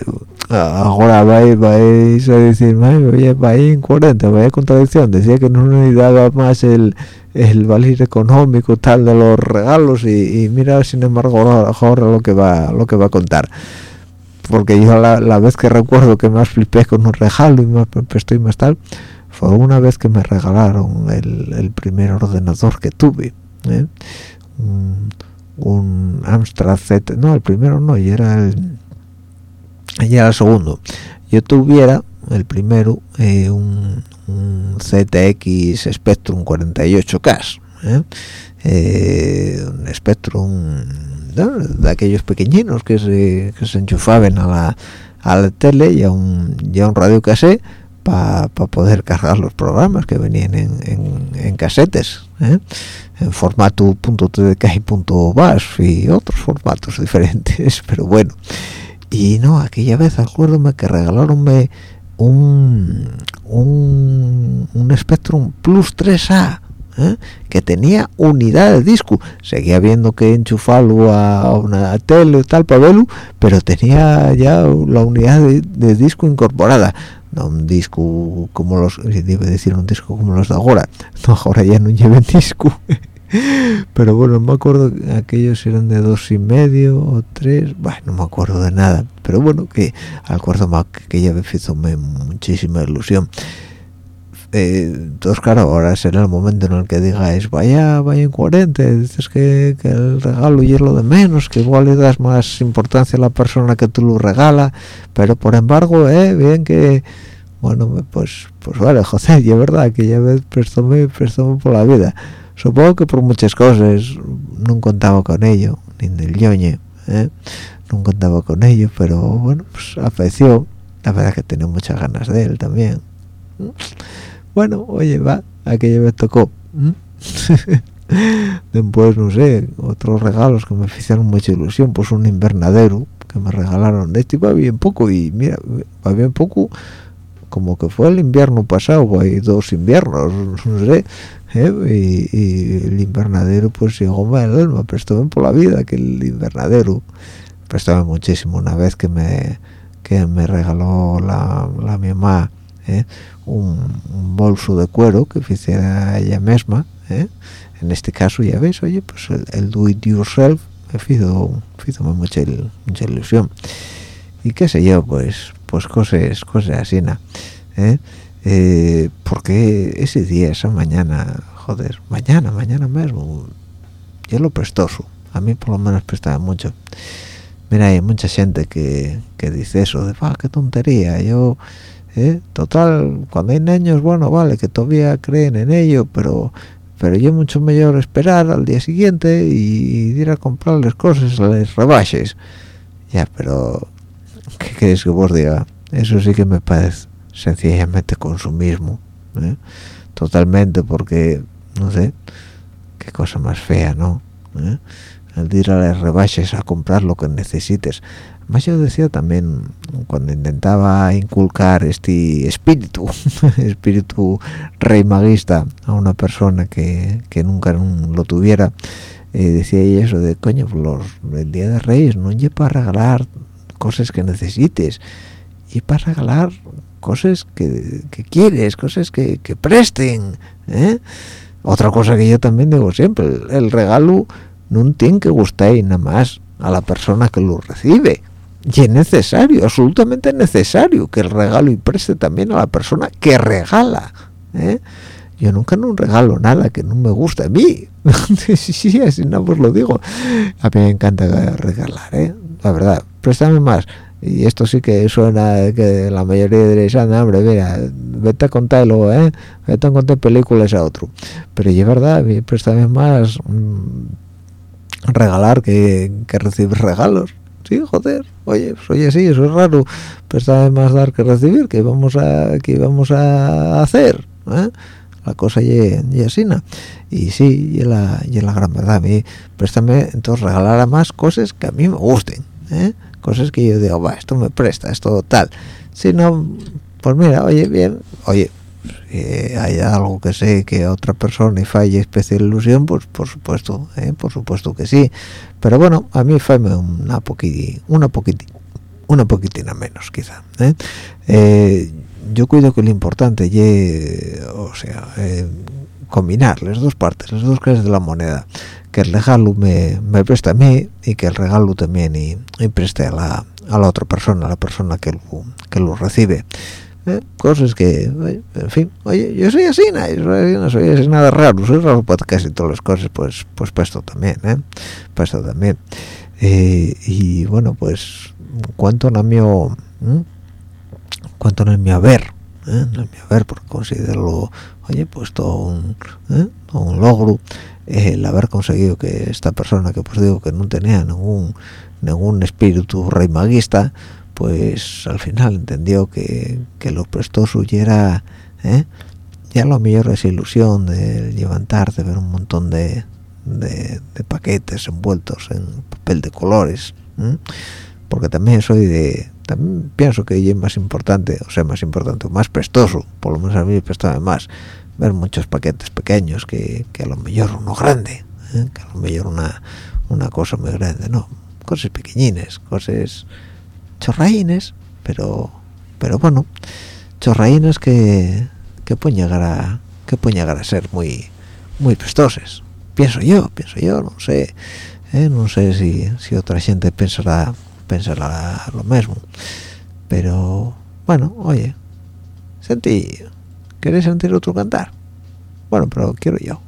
ahora vais, vais a decirme oye vaya incoherente vaya contradicción decía que no necesitaba más el el valor económico tal de los regalos y, y mira sin embargo ahora lo que va lo que va a contar porque yo la, la vez que recuerdo que más flipé con un regalo y más estoy más tal fue una vez que me regalaron el, el primer ordenador que tuve ¿eh? un, un Amstrad Z no el primero no y era el era el segundo yo tuviera el primero eh, un, un ZX Spectrum 48K ¿eh? Eh, un Spectrum de aquellos pequeñinos que se, que se enchufaban a la, a tele y a un, y un radio cassette para poder cargar los programas que venían en, en, en casetes ¿eh? en formato .tdk y .bas y otros formatos diferentes pero bueno y no aquella vez acuérdome que regalaronme un un, un Spectrum Plus 3A ¿eh? que tenía unidad de disco. Seguía viendo que enchufarlo a una tele tal para verlo pero tenía ya la unidad de, de disco incorporada. No un disco como los debe decir un disco como los de ahora. No ahora ya no lleven disco pero bueno no me acuerdo aquellos eran de dos y medio o tres bueno, no me acuerdo de nada. Pero bueno que acuerdo más que aquella vez hizo muchísima ilusión. Eh, entonces claro ahora será el momento en el que digáis vaya vaya incoherente dices que, que el regalo y es lo de menos que igual le das más importancia a la persona que tú lo regala pero por embargo eh bien que bueno pues pues vale joder y es verdad que ya ves prestóme prestóme por la vida supongo que por muchas cosas no contaba con ello ni del yoñe ¿eh? no contaba con ello pero bueno pues afeció la verdad que tenía muchas ganas de él también. Bueno oye va aquella vez tocó después no sé otros regalos que me hicieron mucha ilusión pues un invernadero que me regalaron. De este va bien poco y mira va bien poco como que fue el invierno pasado hay dos inviernos no sé ¿eh? y, y, el invernadero pues llegó mal el alma prestóme por la vida que el invernadero prestóme muchísimo una vez que me que me regaló la, la mi mamá ¿eh? un, un, bolso de cuero que hiciera ella misma ¿eh? en este caso ya ves oye pues el, el do it yourself me hizo, hizo mucha, mucha ilusión y qué sé yo pues pues cosas cosas así. ¿eh? Eh, porque ese día, esa mañana, joder, mañana, mañana mismo, yo lo prestoso, a mí por lo menos prestaba mucho. Mira, hay mucha gente que, que dice eso, de, va, qué tontería, yo, eh, total, cuando hay niños, bueno, vale, que todavía creen en ello, pero pero yo mucho mejor esperar al día siguiente y, ir a comprarles cosas, les rebajes. Ya, pero, ¿qué queréis que vos diga? Eso sí que me parece sencillamente consumismo ¿eh? totalmente porque no sé qué cosa más fea no ¿Eh? el ir a las rebajas a comprar lo que necesites más yo decía también cuando intentaba inculcar este espíritu espíritu rey maguista a una persona que, que nunca lo tuviera eh, decía ella eso de coño los, el día de reyes no es para regalar cosas que necesites y para regalar cosas que, que quieres, cosas que, que presten. ¿eh? Otra cosa que yo también digo siempre, el, regalo no tiene que gustar nada más a la persona que lo recibe. Y es necesario, absolutamente necesario, que el regalo y preste también a la persona que regala. ¿eh? Yo nunca no regalo nada que no me guste a mí. sí, sí, así no os lo digo. A mí me encanta regalar, ¿eh? la verdad. Préstame más y esto sí que suena que la mayoría diréis anda hombre mira vete a contarlo eh vete a contar películas a otro pero es verdad préstame más mmm, regalar que, que recibir regalos sí joder oye pues, oye sí eso es raro préstame más dar que recibir que vamos a que vamos a hacer ¿eh? la cosa y, y así ¿no? y sí y la, y la gran verdad a mí préstame entonces regalar a más cosas que a mí me gusten ¿eh? Cosas que yo digo va esto me presta esto tal si no pues mira oye bien oye eh, hay algo que sé que otra persona y falle especial ilusión pues por supuesto eh, por supuesto que sí. Pero bueno a mí fue una poquití una poquití una poquitina menos quizá ¿eh? Eh, yo cuido que lo importante es o sea combinar las dos partes las dos caras de la moneda que el regalo me, me presta a mí y que el regalo también y, y preste a la, a la otra persona a la persona que lo, que lo recibe ¿eh? cosas que oye, en fin oye yo soy así no soy, no así nada raro soy raro para casi todas las cosas pues pues para esto también ¿eh? para esto también Eh, y bueno pues cuanto en mi cuanto en mi haber ¿eh? en mi haber porque considero oye pues todo un, ¿eh? un logro eh, el haber conseguido que esta persona que pues digo que no tenía ningún ningún espíritu rey maguista pues al final entendió que, que lo prestó suya ¿eh? ya lo mejor es ilusión de levantar de ver un montón de, de, paquetes envueltos en papel de colores porque también soy de también pienso que es más importante o sea más importante más prestoso por lo menos a mí prestaba más ver muchos paquetes pequeños que, que a lo mejor uno grande ¿eh? que a lo mejor una una cosa muy grande no cosas pequeñines cosas chorraínes pero pero bueno chorraínes que que pueden llegar a que pueden llegar a ser muy muy prestoses pienso yo pienso yo no sé ¿eh? no sé si, si otra gente pensará pensará lo mismo pero bueno oye sentí ¿queréis sentir otro cantar? bueno pero quiero yo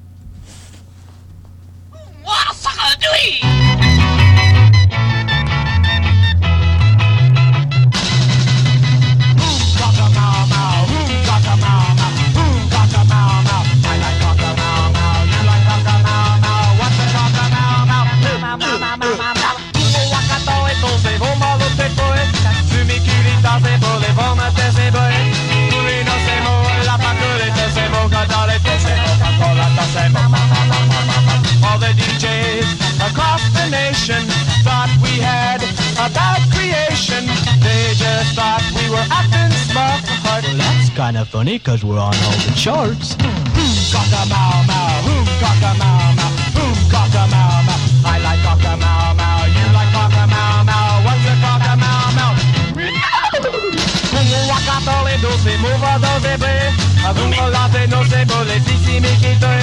funny because we're on all the charts. Boom, cock-a-mow, mow, boom, cock-a-mow, mow, boom, cock-a-mow, mow. I like cock-a-mow, mow, you like cock-a-mow, mow, what's your cock-a-mow, mow? Waka tole doce, mova doce bre, avuma late noce bole, sisi mi kite,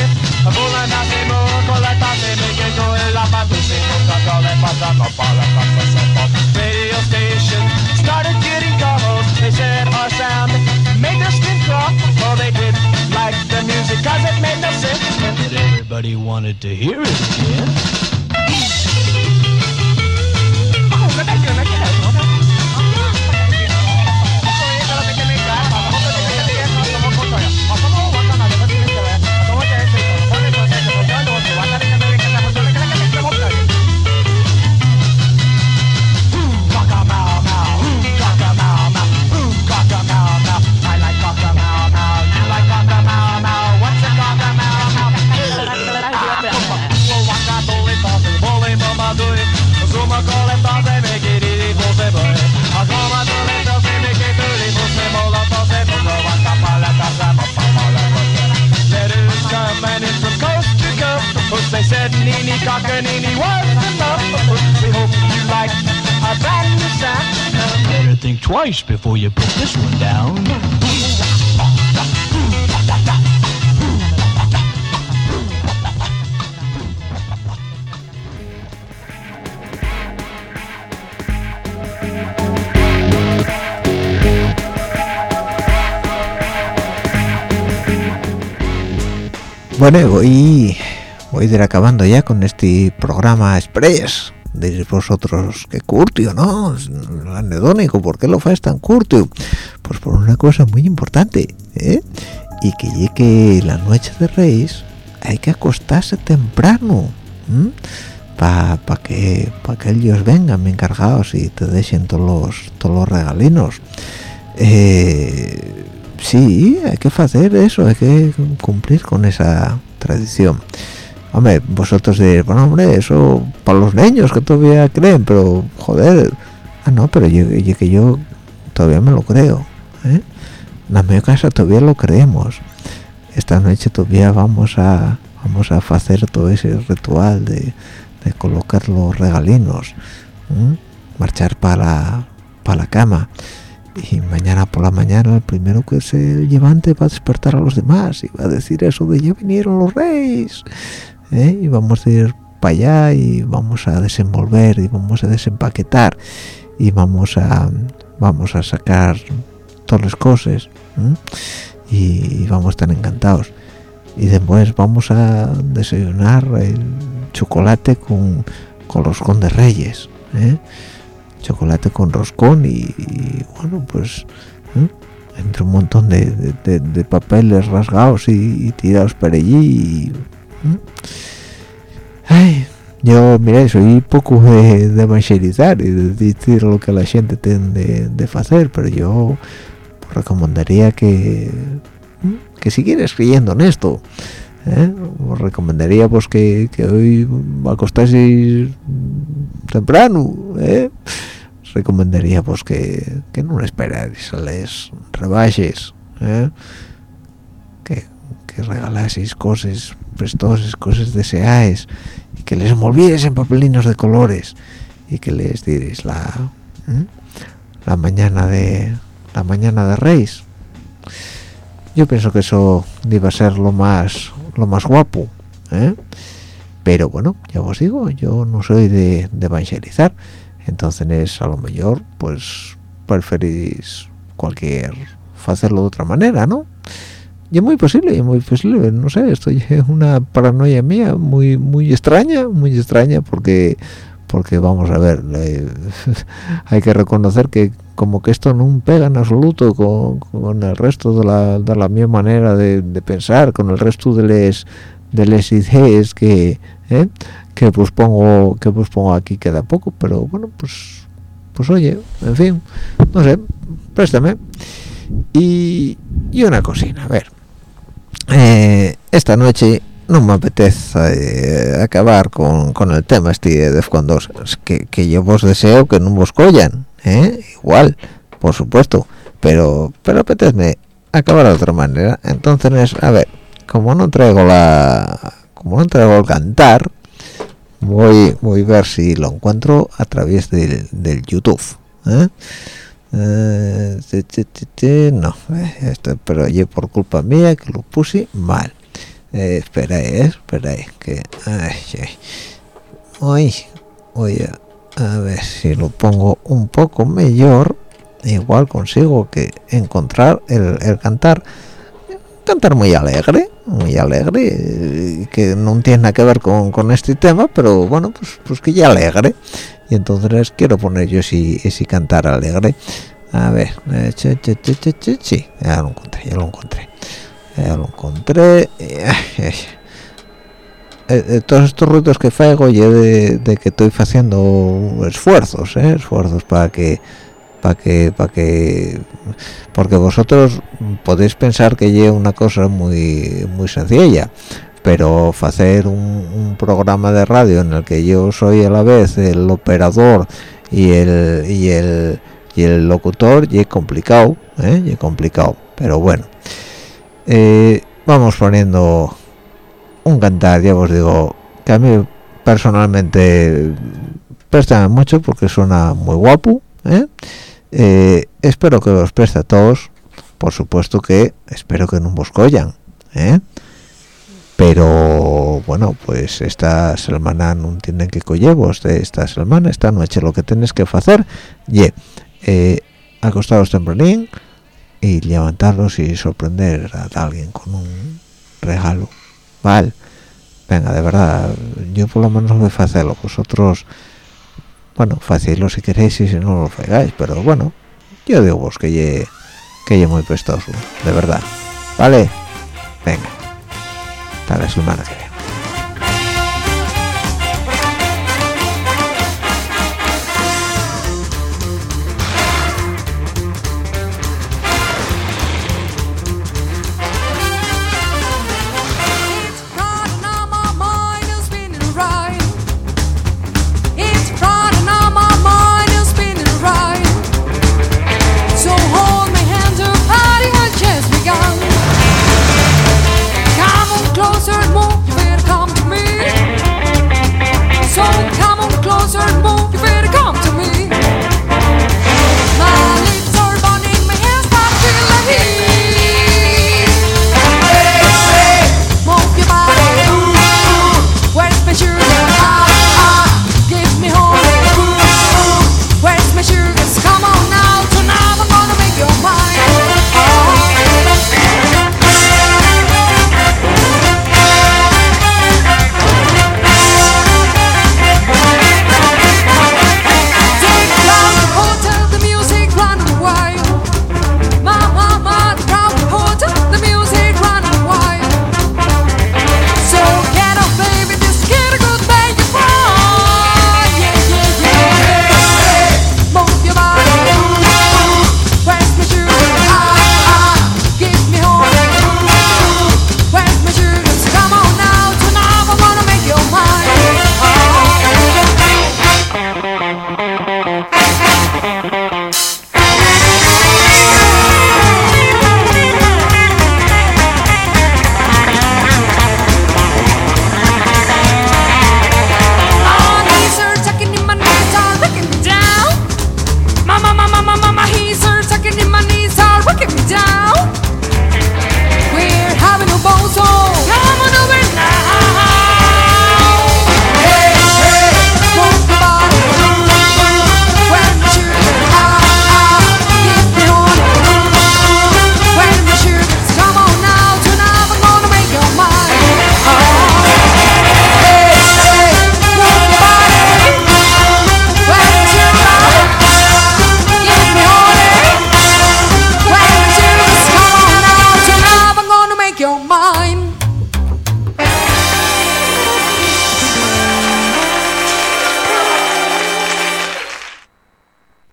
vola nate mo, cola tate me que coe la patuce, coca cola pasa no pala pasa so. Radio station started getting calls, they said our sound made their skin crawl. Oh, they did like the music 'cause it made no sense. But everybody wanted to hear it again. Coast. They said Nini Cockanini was enough. We hope you like our brand new sound. Better think twice before you put this one down. Bueno, voy, voy a ir acabando ya con este programa express. Diréis vosotros, que curtio, ¿no? Anedónico, ¿por qué lo faz tan curtio? Pues por una cosa muy importante, ¿eh? Y que llegue la noche de Reyes, hay que acostarse temprano, para pa que pa que ellos vengan encargados y te dejen todos los todos los regalinos. Eh, sí, hay que hacer eso, hay que cumplir con esa tradición. Hombre, vosotros diréis, bueno, hombre, eso para los niños que todavía creen, pero joder, ah, no, pero yo, que yo todavía me lo creo, ¿eh? En la mi casa todavía lo creemos. Esta noche todavía vamos a vamos a hacer todo ese ritual de, colocar los regalinos, marchar para la cama y mañana por la mañana el primero que se levante va a despertar a los demás y va a decir eso de ya vinieron los reyes ¿eh? y vamos a ir para allá y vamos a desenvolver y vamos a desempaquetar y vamos a vamos a sacar todas las cosas ¿eh? y vamos estar encantados y después vamos a desayunar el chocolate con, con roscón de reyes ¿eh? chocolate con roscón y, y, bueno pues entre un montón de, de, papeles rasgados y, y, tirados por allí y, ¿eh? Ay, yo mira soy poco de, de y de decir lo que la gente tiene de, hacer pero yo recomendaría que que siguieras creyendo en esto ¿eh? os recomendaría pues que, que hoy acostáis temprano ¿eh? os recomendaría pues que, que no esperáis a les rebajes ¿eh? que, que regalaseis cosas prestoses, cosas deseáis y que les envolvierais en papelinos de colores y que les diréis la la mañana de la mañana de Reyes yo pienso que eso iba a ser lo más lo más guapo ¿eh? pero bueno ya os digo yo no soy de, de evangelizar entonces a lo mejor pues preferís cualquier hacerlo de otra manera no y es muy posible es muy posible no sé esto es una paranoia mía muy muy extraña muy extraña porque porque vamos a ver hay que reconocer que como que esto no pega en absoluto con, con el resto de la, de la misma manera de, de, pensar con el resto de les de les ideas que eh, que pues pongo que pues pongo aquí queda poco pero bueno pues pues oye en fin no sé préstame. Y, y una cocina a ver eh, esta noche no me apetece eh, acabar con, con, el tema este de Defcon 2 que, que yo vos deseo que no vos collan ¿eh? igual por supuesto pero pero apetece acabar de otra manera entonces a ver como no traigo la como no traigo el cantar voy voy a ver si lo encuentro a través del, del youtube ¿eh? Eh, no esto pero yo por culpa mía que lo puse mal eh, espera, eh, espera, que... Ay, ay. Voy, a, ver si lo pongo un poco mejor. Igual consigo que encontrar el, el cantar. Cantar muy alegre, muy alegre, que no tiene nada que ver con, con este tema, pero bueno, pues, pues que ya alegre. Y entonces quiero poner yo ese, ese cantar alegre. A ver, eh, sí, ya lo encontré, ya lo encontré ya lo encontré eh, eh, todos estos ruidos que hago yo de, de, que estoy haciendo esfuerzos ¿eh? esfuerzos para que para que para que porque vosotros podéis pensar que lleva una cosa muy muy sencilla pero hacer un, programa de radio en el que yo soy a la vez el operador y el y el y el locutor y es complicado ¿eh? complicado pero bueno eh, vamos poniendo un cantar ya os digo que a mí personalmente presta mucho porque suena muy guapo ¿eh? Eh, espero que os preste a todos. Por supuesto que espero que no os collan ¿eh? pero bueno pues esta semana no tienen que collevos de esta semana. Esta noche lo que tenéis que hacer y eh, acostados tempranín y levantarlos y sorprender a alguien con un regalo vale venga de verdad yo por lo menos voy a hacerlo vosotros bueno facillo si queréis y si no lo pegáis pero bueno yo digo vos que ye, que ye muy prestoso de verdad. Vale venga. Hasta la semana que